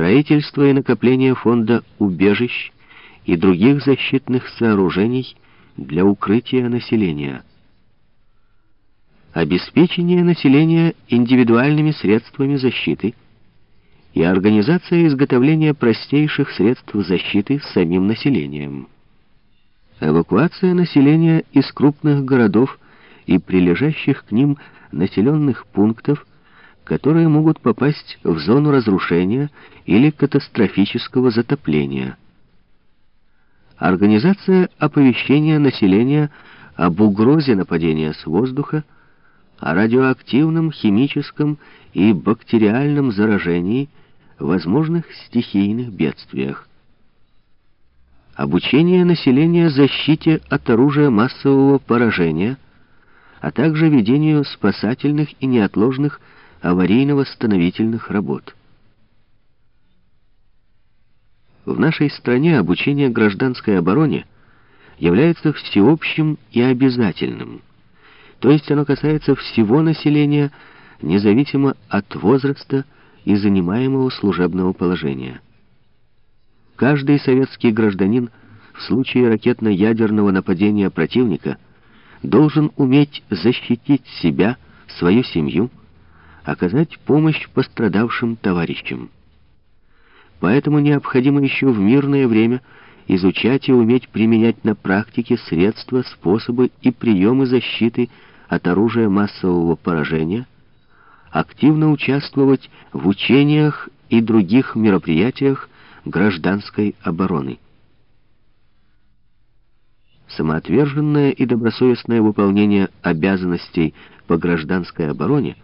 строительство и накопление фонда убежищ и других защитных сооружений для укрытия населения. Обеспечение населения индивидуальными средствами защиты и организация изготовления простейших средств защиты самим населением. Эвакуация населения из крупных городов и прилежащих к ним населенных пунктов, которые могут попасть в зону разрушения или катастрофического затопления. Организация оповещения населения об угрозе нападения с воздуха, о радиоактивном, химическом и бактериальном заражении, возможных стихийных бедствиях. Обучение населения защите от оружия массового поражения – а также ведению спасательных и неотложных аварийно-восстановительных работ. В нашей стране обучение гражданской обороне является всеобщим и обязательным, то есть оно касается всего населения, независимо от возраста и занимаемого служебного положения. Каждый советский гражданин в случае ракетно-ядерного нападения противника – должен уметь защитить себя, свою семью, оказать помощь пострадавшим товарищам. Поэтому необходимо еще в мирное время изучать и уметь применять на практике средства, способы и приемы защиты от оружия массового поражения, активно участвовать в учениях и других мероприятиях гражданской обороны самоотверженное и добросовестное выполнение обязанностей по гражданской обороне,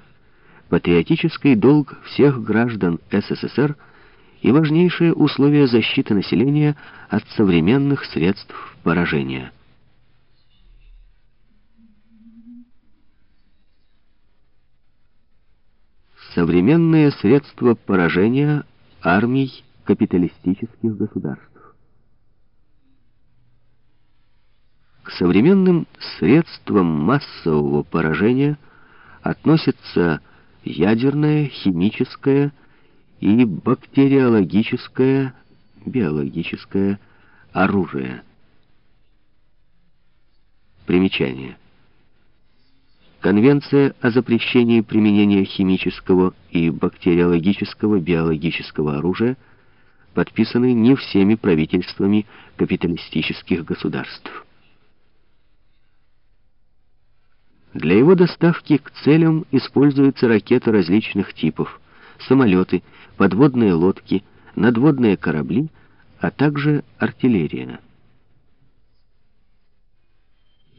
патриотический долг всех граждан СССР и важнейшие условия защиты населения от современных средств поражения. Современные средства поражения армий капиталистических государств. К современным средствам массового поражения относятся ядерное, химическое и бактериологическое, биологическое оружие. Примечание. Конвенция о запрещении применения химического и бактериологического биологического оружия подписаны не всеми правительствами капиталистических государств. Для его доставки к целям используются ракеты различных типов, самолеты, подводные лодки, надводные корабли, а также артиллерия.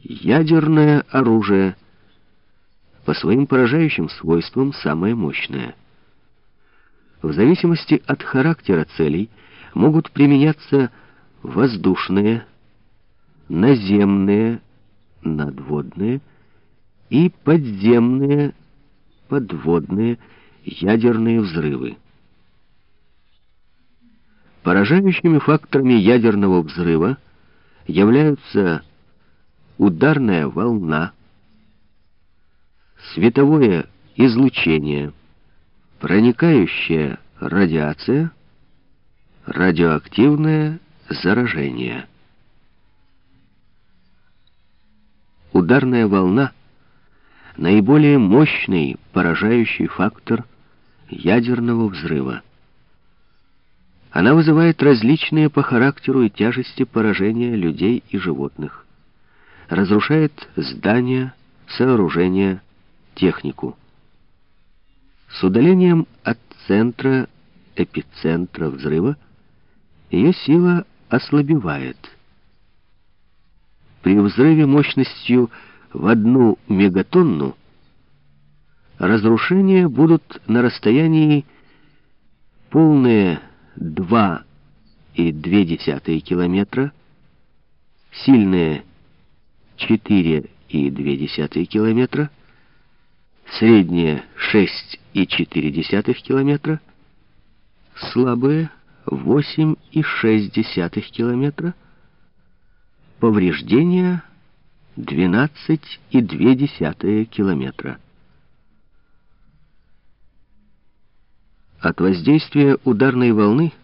Ядерное оружие по своим поражающим свойствам самое мощное. В зависимости от характера целей могут применяться воздушные, наземные, надводные, и подземные, подводные ядерные взрывы. Поражающими факторами ядерного взрыва являются ударная волна, световое излучение, проникающая радиация, радиоактивное заражение. Ударная волна наиболее мощный поражающий фактор ядерного взрыва. Она вызывает различные по характеру и тяжести поражения людей и животных, разрушает здания, сооружения, технику. С удалением от центра, эпицентра взрыва, ее сила ослабевает. При взрыве мощностью в одну мегатонну, разрушения будут на расстоянии полные 2,2 километра, сильные 4,2 километра, средние 6,4 километра, слабые 8,6 километра, повреждения 12,2 километра. От воздействия ударной волны –